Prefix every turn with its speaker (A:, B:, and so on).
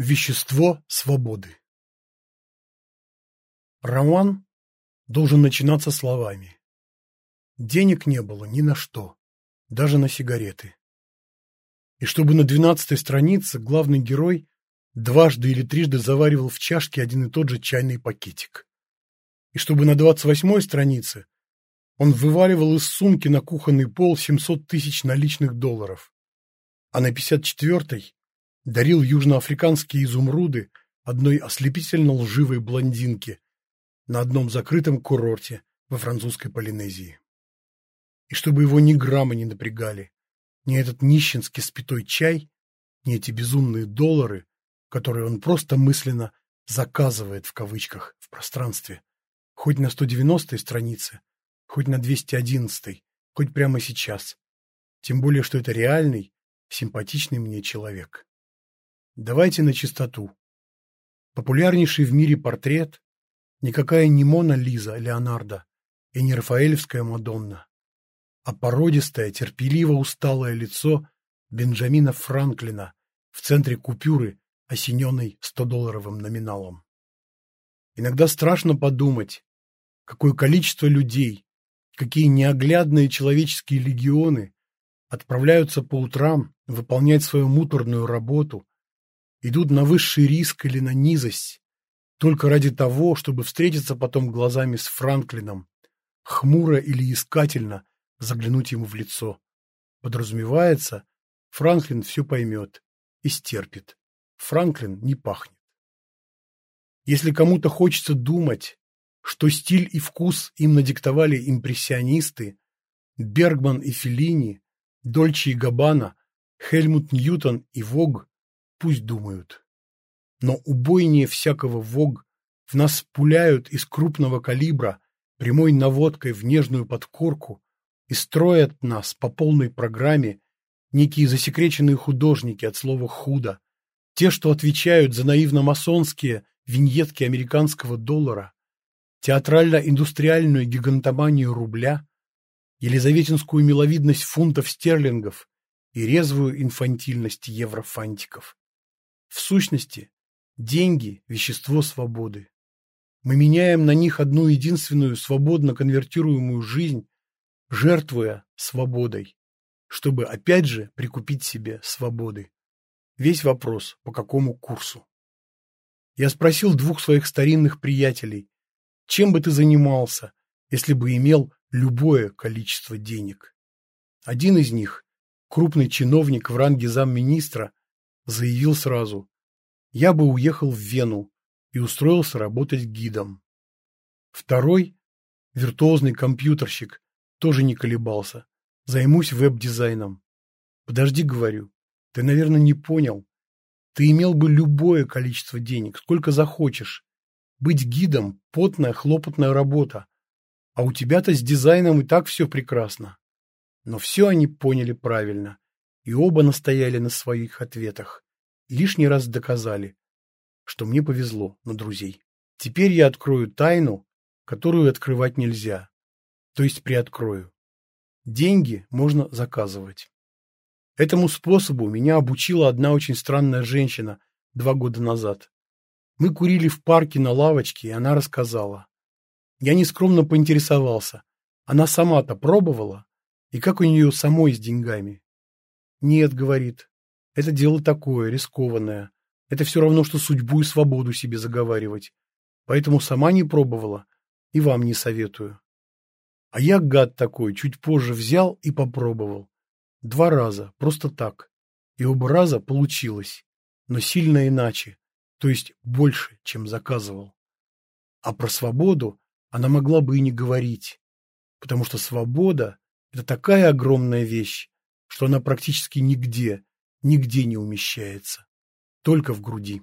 A: Вещество свободы Роман должен начинаться словами. Денег не было ни на что, даже на сигареты. И чтобы на двенадцатой странице главный герой дважды или трижды заваривал в чашке один и тот же чайный пакетик. И чтобы на двадцать восьмой странице он вываливал из сумки на кухонный пол 700 тысяч наличных долларов, а на пятьдесят четвертой дарил южноафриканские изумруды одной ослепительно лживой блондинке на одном закрытом курорте во французской Полинезии. И чтобы его ни грамма не напрягали, ни этот нищенский спитой чай, ни эти безумные доллары, которые он просто мысленно «заказывает» в кавычках в пространстве, хоть на 190-й странице, хоть на 211-й, хоть прямо сейчас. Тем более, что это реальный, симпатичный мне человек. Давайте на чистоту. Популярнейший в мире портрет никакая не Мона Лиза Леонардо и не Рафаэлевская Мадонна, а породистое, терпеливо усталое лицо Бенджамина Франклина в центре купюры, осененной 100-долларовым номиналом. Иногда страшно подумать, какое количество людей, какие неоглядные человеческие легионы отправляются по утрам выполнять свою муторную работу, идут на высший риск или на низость, только ради того, чтобы встретиться потом глазами с Франклином, хмуро или искательно заглянуть ему в лицо. Подразумевается, Франклин все поймет и стерпит. Франклин не пахнет. Если кому-то хочется думать, что стиль и вкус им надиктовали импрессионисты, Бергман и Феллини, Дольче и Габбана, Хельмут Ньютон и Вог, пусть думают. Но убойнее всякого Вог в нас пуляют из крупного калибра прямой наводкой в нежную подкорку и строят нас по полной программе некие засекреченные художники от слова «худо», те, что отвечают за наивно-масонские виньетки американского доллара, театрально-индустриальную гигантоманию рубля, елизаветинскую миловидность фунтов стерлингов и резвую инфантильность еврофантиков. В сущности, деньги – вещество свободы. Мы меняем на них одну единственную свободно конвертируемую жизнь, жертвуя свободой, чтобы опять же прикупить себе свободы. Весь вопрос, по какому курсу. Я спросил двух своих старинных приятелей, чем бы ты занимался, если бы имел любое количество денег. Один из них, крупный чиновник в ранге замминистра, заявил сразу, я бы уехал в Вену и устроился работать гидом. Второй, виртуозный компьютерщик, тоже не колебался. Займусь веб-дизайном. Подожди, говорю, ты, наверное, не понял. Ты имел бы любое количество денег, сколько захочешь. Быть гидом – потная, хлопотная работа. А у тебя-то с дизайном и так все прекрасно. Но все они поняли правильно, и оба настояли на своих ответах. Лишний раз доказали, что мне повезло на друзей. Теперь я открою тайну, которую открывать нельзя. То есть приоткрою. Деньги можно заказывать. Этому способу меня обучила одна очень странная женщина два года назад. Мы курили в парке на лавочке, и она рассказала. Я нескромно поинтересовался. Она сама-то пробовала? И как у нее самой с деньгами? Нет, говорит. Это дело такое, рискованное. Это все равно, что судьбу и свободу себе заговаривать. Поэтому сама не пробовала и вам не советую. А я, гад такой, чуть позже взял и попробовал. Два раза, просто так. И оба раза получилось, но сильно иначе, то есть больше, чем заказывал. А про свободу она могла бы и не говорить, потому что свобода – это такая огромная вещь, что она практически нигде, нигде не умещается, только в груди.